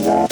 Yeah.